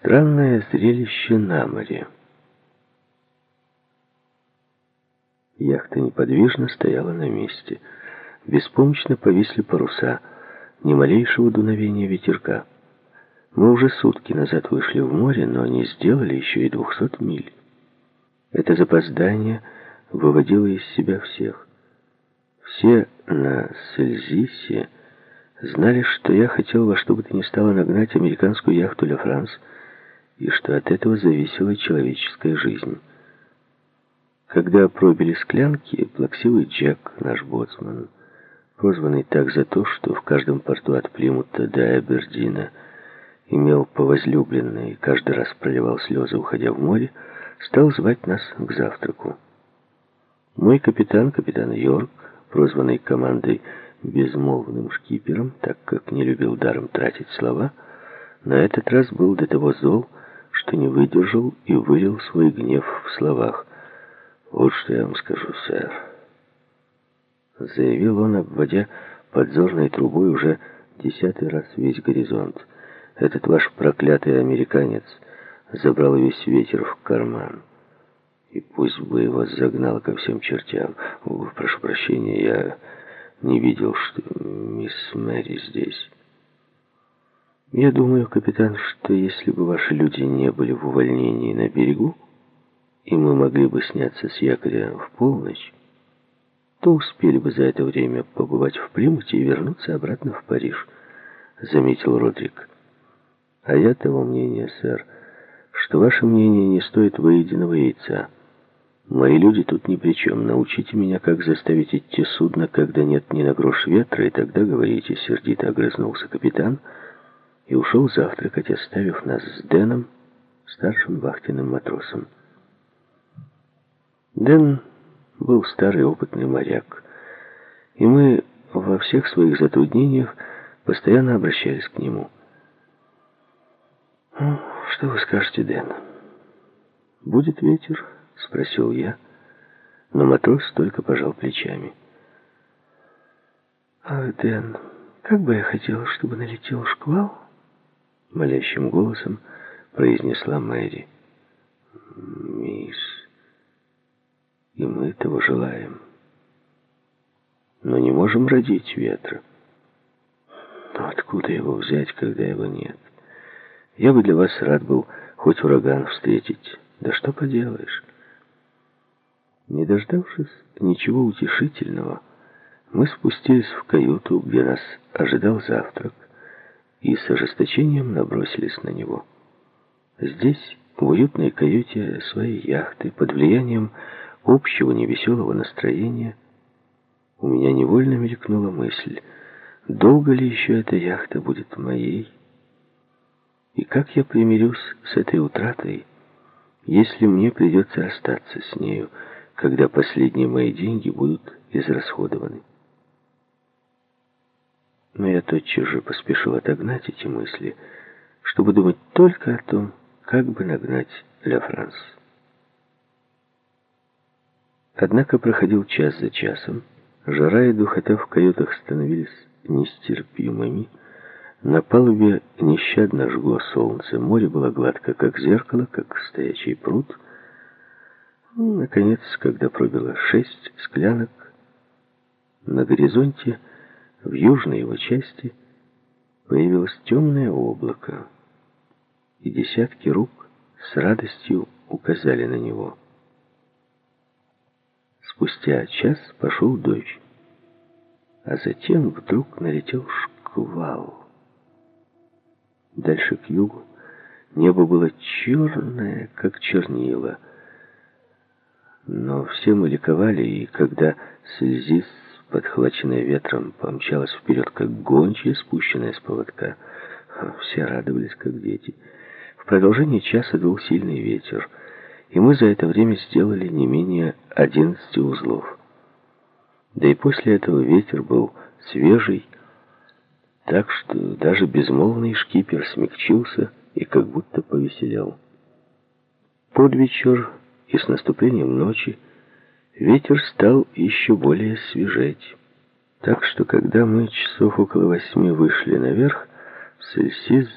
Странное зрелище на море. Яхта неподвижно стояла на месте. Беспомощно повисли паруса, ни малейшего дуновения ветерка. Мы уже сутки назад вышли в море, но не сделали еще и двухсот миль. Это запоздание выводило из себя всех. Все на Сельзисе знали, что я хотел во что бы то ни стало нагнать американскую яхту «Ля Франс», и что от этого зависела человеческая жизнь. Когда пробили склянки, плаксивый Джек, наш боцман, прозванный так за то, что в каждом порту от Плимута до Эбердина имел по возлюбленной и каждый раз проливал слезы, уходя в море, стал звать нас к завтраку. Мой капитан, капитан Йорк, прозванный командой безмолвным шкипером, так как не любил даром тратить слова, на этот раз был до того зол, что не выдержал и вылил свой гнев в словах. «Вот что я вам скажу, сэр», — заявил он, обводя подзорной трубой уже десятый раз весь горизонт. «Этот ваш проклятый американец забрал весь ветер в карман. И пусть бы его загнал ко всем чертям. О, прошу прощения, я не видел, что мисс Мэри здесь». Я думаю, капитан, что если бы ваши люди не были в увольнении на берегу, и мы могли бы сняться с якоря в полночь, то успели бы за это время побывать в Плимуте и вернуться обратно в Париж, заметил Родрик. А я того мнения, сэр, что ваше мнение не стоит выеденного яйца. Мои люди тут ни при чем. Научите меня, как заставить идти судно, когда нет ни на грош ветра, и тогда говорите, сердито огрызнулся капитан — и ушел завтракать, оставив нас с Дэном, старшим вахтенным матросом. Дэн был старый опытный моряк, и мы во всех своих затруднениях постоянно обращались к нему. «Ну, что вы скажете, Дэн? Будет ветер?» — спросил я, но матрос только пожал плечами. «Ах, Дэн, как бы я хотел, чтобы налетел шквал!» Молящим голосом произнесла Мэри. «Мисс, и мы этого желаем, но не можем родить ветра. Но откуда его взять, когда его нет? Я бы для вас рад был хоть ураган встретить, да что поделаешь». Не дождавшись ничего утешительного, мы спустились в каюту, где нас ожидал завтрак и с ожесточением набросились на него. Здесь, в уютной каюте своей яхты, под влиянием общего невеселого настроения, у меня невольно мелькнула мысль, долго ли еще эта яхта будет моей, и как я примирюсь с этой утратой, если мне придется остаться с нею, когда последние мои деньги будут израсходованы. Но я тотчас же поспешил отогнать эти мысли, чтобы думать только о том, как бы нагнать Ля Франс. Однако проходил час за часом, жара и духота в каютах становились нестерпимыми, на палубе нещадно жгло солнце, море было гладко, как зеркало, как стоячий пруд. Ну, наконец, когда пробило шесть склянок, на горизонте в южной его части появилось темное облако, и десятки рук с радостью указали на него. Спустя час пошел дождь, а затем вдруг налетел шквал. Дальше к югу небо было черное, как чернила, но все мы ликовали, и когда слезис подхваченная ветром, помчалась вперед, как гончая, спущенная с поводка. Все радовались, как дети. В продолжение часа дул сильный ветер, и мы за это время сделали не менее одиннадцати узлов. Да и после этого ветер был свежий, так что даже безмолвный шкипер смягчился и как будто повеселял. Под вечер и с наступлением ночи ветер стал еще более свежеть. Так что, когда мы часов около восьми вышли наверх, в Сельсиз